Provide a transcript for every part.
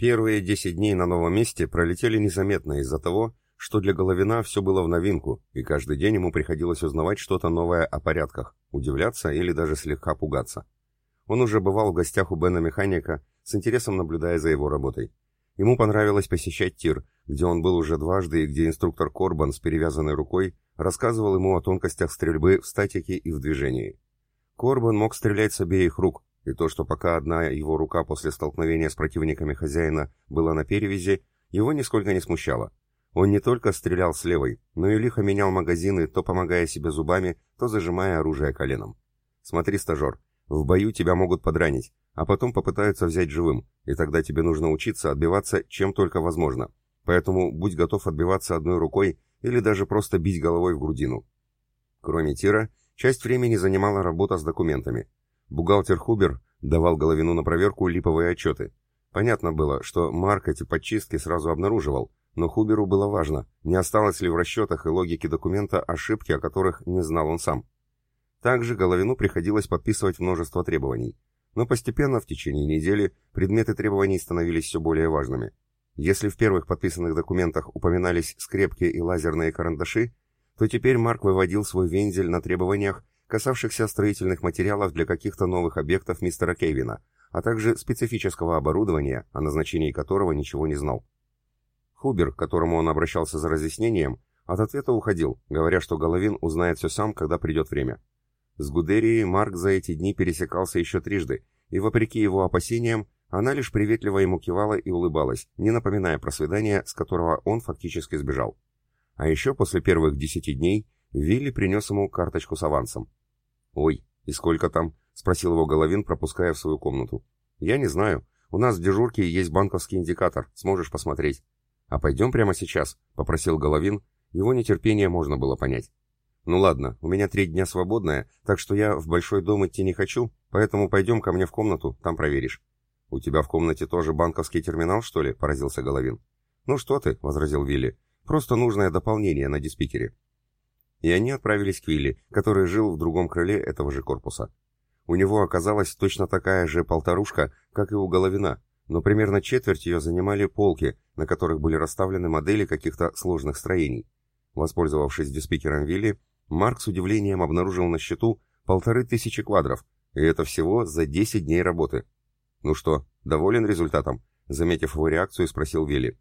Первые 10 дней на новом месте пролетели незаметно из-за того, что для Головина все было в новинку, и каждый день ему приходилось узнавать что-то новое о порядках, удивляться или даже слегка пугаться. Он уже бывал в гостях у Бена Механика, с интересом наблюдая за его работой. Ему понравилось посещать тир, где он был уже дважды и где инструктор Корбан с перевязанной рукой рассказывал ему о тонкостях стрельбы в статике и в движении. Корбан мог стрелять с обеих рук, и то, что пока одна его рука после столкновения с противниками хозяина была на перевязи, его нисколько не смущало. Он не только стрелял с левой, но и лихо менял магазины, то помогая себе зубами, то зажимая оружие коленом. «Смотри, стажер, в бою тебя могут подранить, а потом попытаются взять живым, и тогда тебе нужно учиться отбиваться чем только возможно. Поэтому будь готов отбиваться одной рукой или даже просто бить головой в грудину». Кроме тира, часть времени занимала работа с документами – Бухгалтер Хубер давал Головину на проверку липовые отчеты. Понятно было, что Марк эти подчистки сразу обнаруживал, но Хуберу было важно, не осталось ли в расчетах и логике документа ошибки, о которых не знал он сам. Также Головину приходилось подписывать множество требований. Но постепенно, в течение недели, предметы требований становились все более важными. Если в первых подписанных документах упоминались скрепки и лазерные карандаши, то теперь Марк выводил свой вензель на требованиях касавшихся строительных материалов для каких-то новых объектов мистера Кевина, а также специфического оборудования, о назначении которого ничего не знал. Хубер, к которому он обращался за разъяснением, от ответа уходил, говоря, что Головин узнает все сам, когда придет время. С Гудерией Марк за эти дни пересекался еще трижды, и, вопреки его опасениям, она лишь приветливо ему кивала и улыбалась, не напоминая про свидание, с которого он фактически сбежал. А еще после первых десяти дней Вилли принес ему карточку с авансом. «Ой, и сколько там?» — спросил его Головин, пропуская в свою комнату. «Я не знаю. У нас в дежурке есть банковский индикатор. Сможешь посмотреть». «А пойдем прямо сейчас», — попросил Головин. Его нетерпение можно было понять. «Ну ладно, у меня три дня свободное, так что я в большой дом идти не хочу, поэтому пойдем ко мне в комнату, там проверишь». «У тебя в комнате тоже банковский терминал, что ли?» — поразился Головин. «Ну что ты», — возразил Вилли. «Просто нужное дополнение на диспикере и они отправились к Вилли, который жил в другом крыле этого же корпуса. У него оказалась точно такая же полторушка, как и у Головина, но примерно четверть ее занимали полки, на которых были расставлены модели каких-то сложных строений. Воспользовавшись диспикером Вилли, Марк с удивлением обнаружил на счету полторы тысячи квадров, и это всего за 10 дней работы. «Ну что, доволен результатом?» Заметив его реакцию, спросил Вилли.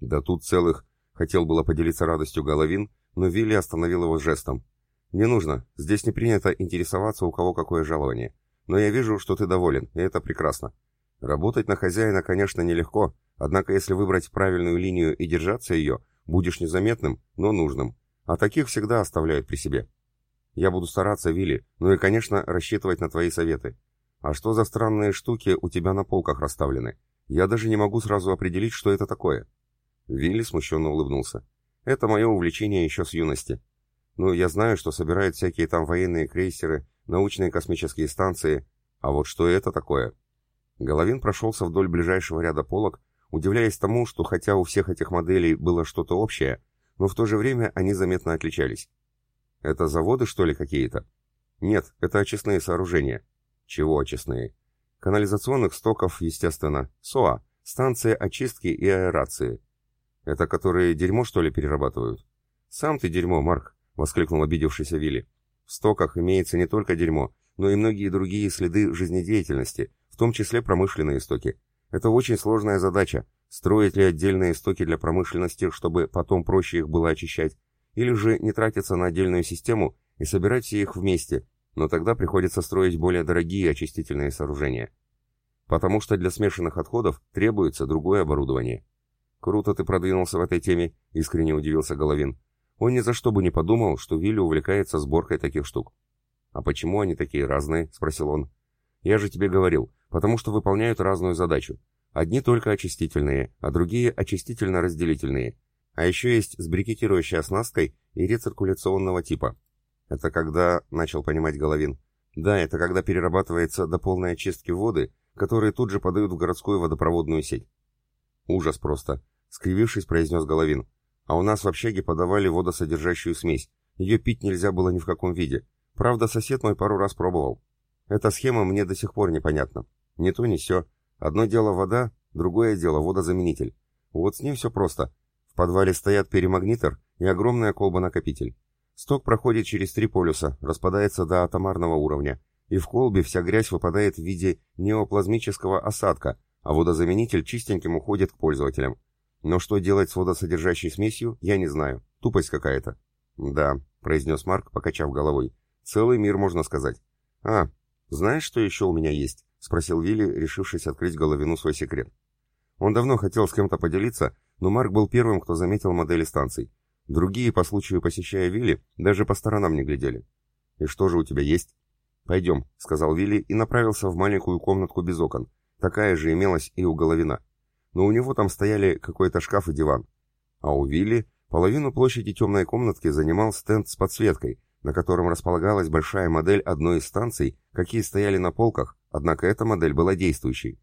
«Да тут целых...» Хотел было поделиться радостью Головин, но Вилли остановил его жестом. «Не нужно, здесь не принято интересоваться, у кого какое жалование. Но я вижу, что ты доволен, и это прекрасно. Работать на хозяина, конечно, нелегко, однако если выбрать правильную линию и держаться ее, будешь незаметным, но нужным. А таких всегда оставляют при себе. Я буду стараться, Вилли, ну и, конечно, рассчитывать на твои советы. А что за странные штуки у тебя на полках расставлены? Я даже не могу сразу определить, что это такое». Вилли смущенно улыбнулся. Это мое увлечение еще с юности. Ну, я знаю, что собирают всякие там военные крейсеры, научные космические станции. А вот что это такое? Головин прошелся вдоль ближайшего ряда полок, удивляясь тому, что хотя у всех этих моделей было что-то общее, но в то же время они заметно отличались. Это заводы, что ли, какие-то? Нет, это очистные сооружения. Чего очистные? Канализационных стоков, естественно. СОА, станция очистки и аэрации. «Это которые дерьмо, что ли, перерабатывают?» «Сам ты дерьмо, Марк!» — воскликнул обидевшийся Вилли. «В стоках имеется не только дерьмо, но и многие другие следы жизнедеятельности, в том числе промышленные стоки. Это очень сложная задача — строить ли отдельные стоки для промышленности, чтобы потом проще их было очищать, или же не тратиться на отдельную систему и собирать все их вместе, но тогда приходится строить более дорогие очистительные сооружения. Потому что для смешанных отходов требуется другое оборудование. «Круто ты продвинулся в этой теме», — искренне удивился Головин. Он ни за что бы не подумал, что Вилли увлекается сборкой таких штук. «А почему они такие разные?» — спросил он. «Я же тебе говорил, потому что выполняют разную задачу. Одни только очистительные, а другие очистительно-разделительные. А еще есть с брикетирующей оснасткой и рециркуляционного типа. Это когда, — начал понимать Головин, — да, это когда перерабатывается до полной очистки воды, которые тут же подают в городскую водопроводную сеть. Ужас просто скривившись, произнес Головин. А у нас в общаге подавали водосодержащую смесь. Ее пить нельзя было ни в каком виде. Правда, сосед мой пару раз пробовал. Эта схема мне до сих пор непонятна. Не то, ни сё. Одно дело вода, Другое дело водозаменитель. Вот с ним все просто. В подвале стоят перемагнитор и огромная колба-накопитель. Сток проходит через три полюса, распадается до атомарного уровня, и в колбе вся грязь выпадает в виде неоплазмического осадка, а водозаменитель чистеньким уходит к пользователям. Но что делать с водосодержащей смесью, я не знаю. Тупость какая-то. Да, произнес Марк, покачав головой. Целый мир, можно сказать. А, знаешь, что еще у меня есть? Спросил Вилли, решившись открыть головину свой секрет. Он давно хотел с кем-то поделиться, но Марк был первым, кто заметил модели станций. Другие, по случаю посещая Вилли, даже по сторонам не глядели. «И что же у тебя есть?» «Пойдем», — сказал Вилли и направился в маленькую комнатку без окон. Такая же имелась и у Головина. Но у него там стояли какой-то шкаф и диван. А у Вилли половину площади темной комнатки занимал стенд с подсветкой, на котором располагалась большая модель одной из станций, какие стояли на полках, однако эта модель была действующей.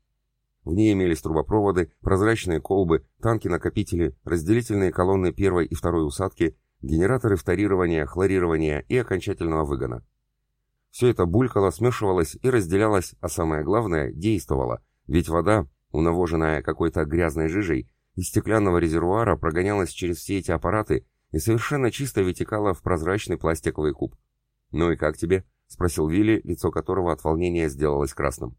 В ней имелись трубопроводы, прозрачные колбы, танки-накопители, разделительные колонны первой и второй усадки, генераторы вторирования, хлорирования и окончательного выгона. Все это булькало, смешивалось и разделялось, а самое главное, действовало, ведь вода, унавоженная какой-то грязной жижей, из стеклянного резервуара прогонялась через все эти аппараты и совершенно чисто вытекала в прозрачный пластиковый куб. «Ну и как тебе?» — спросил Вилли, лицо которого от волнения сделалось красным.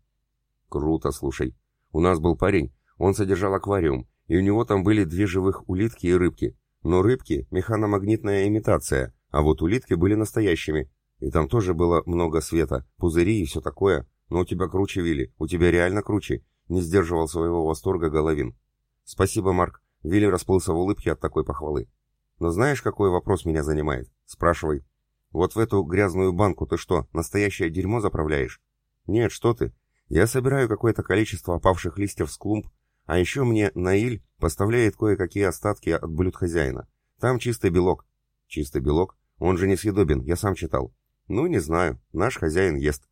«Круто, слушай. У нас был парень, он содержал аквариум, и у него там были две живых улитки и рыбки. Но рыбки — механомагнитная имитация, а вот улитки были настоящими, и там тоже было много света, пузыри и все такое. Но у тебя круче, Вилли, у тебя реально круче. Не сдерживал своего восторга Головин. Спасибо, Марк. Вилли расплылся в улыбке от такой похвалы. Но знаешь, какой вопрос меня занимает? Спрашивай. Вот в эту грязную банку ты что, настоящее дерьмо заправляешь? Нет, что ты. Я собираю какое-то количество опавших листьев с клумб, а еще мне Наиль поставляет кое-какие остатки от блюд хозяина. Там чистый белок. Чистый белок? Он же несъедобен, я сам читал. «Ну, не знаю. Наш хозяин ест».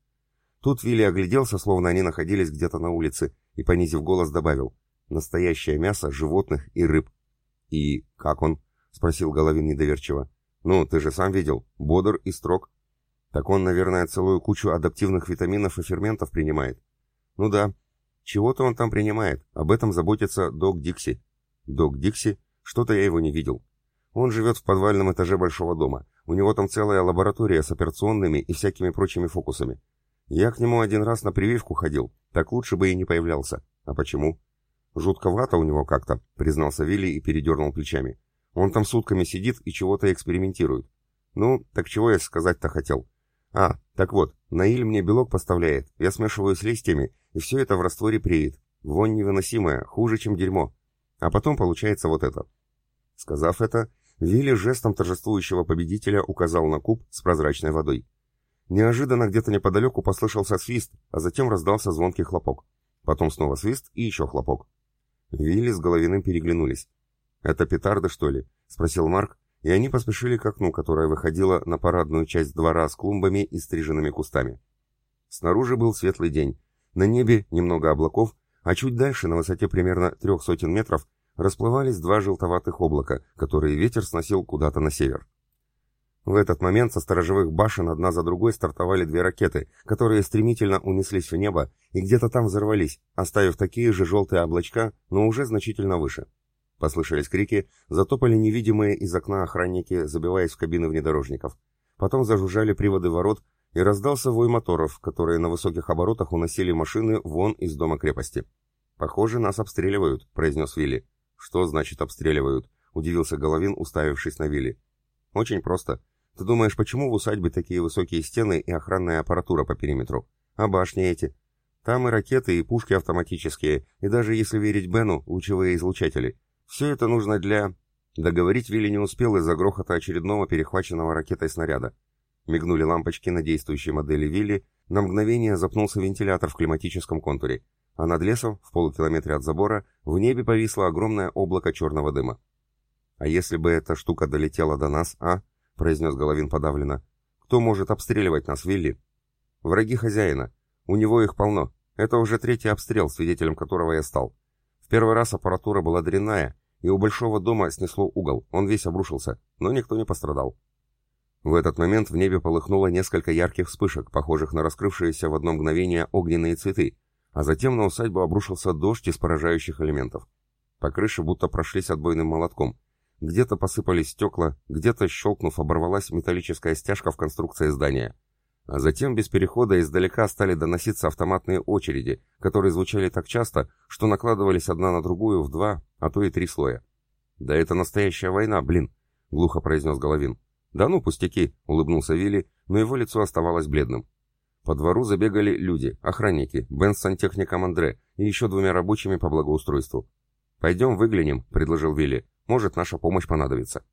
Тут Вилли огляделся, словно они находились где-то на улице, и, понизив голос, добавил. «Настоящее мясо животных и рыб». «И как он?» — спросил Головин недоверчиво. «Ну, ты же сам видел. Бодр и строг». «Так он, наверное, целую кучу адаптивных витаминов и ферментов принимает». «Ну да. Чего-то он там принимает. Об этом заботится док Дикси». «Док Дикси? Что-то я его не видел. Он живет в подвальном этаже большого дома. У него там целая лаборатория с операционными и всякими прочими фокусами. Я к нему один раз на прививку ходил, так лучше бы и не появлялся. А почему? Жутковато у него как-то, признался Вилли и передернул плечами. Он там сутками сидит и чего-то экспериментирует. Ну, так чего я сказать-то хотел? А, так вот, Наиль мне белок поставляет, я смешиваю с листьями, и все это в растворе преет. Вонь невыносимая, хуже, чем дерьмо. А потом получается вот это. Сказав это, Вилли жестом торжествующего победителя указал на куб с прозрачной водой. Неожиданно где-то неподалеку послышался свист, а затем раздался звонкий хлопок. Потом снова свист и еще хлопок. Вилли с Головиным переглянулись. «Это петарды, что ли?» — спросил Марк, и они поспешили к окну, которое выходило на парадную часть двора с клумбами и стриженными кустами. Снаружи был светлый день. На небе немного облаков, а чуть дальше, на высоте примерно трех сотен метров, расплывались два желтоватых облака, которые ветер сносил куда-то на север. В этот момент со сторожевых башен одна за другой стартовали две ракеты, которые стремительно унеслись в небо и где-то там взорвались, оставив такие же желтые облачка, но уже значительно выше. Послышались крики, затопали невидимые из окна охранники, забиваясь в кабины внедорожников. Потом зажужжали приводы ворот, и раздался вой моторов, которые на высоких оборотах уносили машины вон из дома крепости. «Похоже, нас обстреливают», — произнес Вилли. «Что значит обстреливают?» — удивился Головин, уставившись на Вилли. «Очень просто. Ты думаешь, почему в усадьбе такие высокие стены и охранная аппаратура по периметру? А башни эти? Там и ракеты, и пушки автоматические, и даже, если верить Бену, лучевые излучатели. Все это нужно для...» Договорить Вилли не успел из-за грохота очередного перехваченного ракетой снаряда. Мигнули лампочки на действующей модели Вилли, на мгновение запнулся вентилятор в климатическом контуре а над лесом, в полукилометре от забора, в небе повисло огромное облако черного дыма. «А если бы эта штука долетела до нас, а?» — произнес Головин подавленно. «Кто может обстреливать нас, Вилли?» «Враги хозяина. У него их полно. Это уже третий обстрел, свидетелем которого я стал. В первый раз аппаратура была дрянная, и у большого дома снесло угол, он весь обрушился, но никто не пострадал». В этот момент в небе полыхнуло несколько ярких вспышек, похожих на раскрывшиеся в одно мгновение огненные цветы, а затем на усадьбу обрушился дождь из поражающих элементов. По крыше будто прошлись отбойным молотком. Где-то посыпались стекла, где-то, щелкнув, оборвалась металлическая стяжка в конструкции здания. А затем без перехода издалека стали доноситься автоматные очереди, которые звучали так часто, что накладывались одна на другую в два, а то и три слоя. «Да это настоящая война, блин!» — глухо произнес Головин. «Да ну, пустяки!» — улыбнулся Вилли, но его лицо оставалось бледным. По двору забегали люди, охранники, Бен с сантехником Андре и еще двумя рабочими по благоустройству. «Пойдем выглянем», — предложил Вилли. «Может, наша помощь понадобится».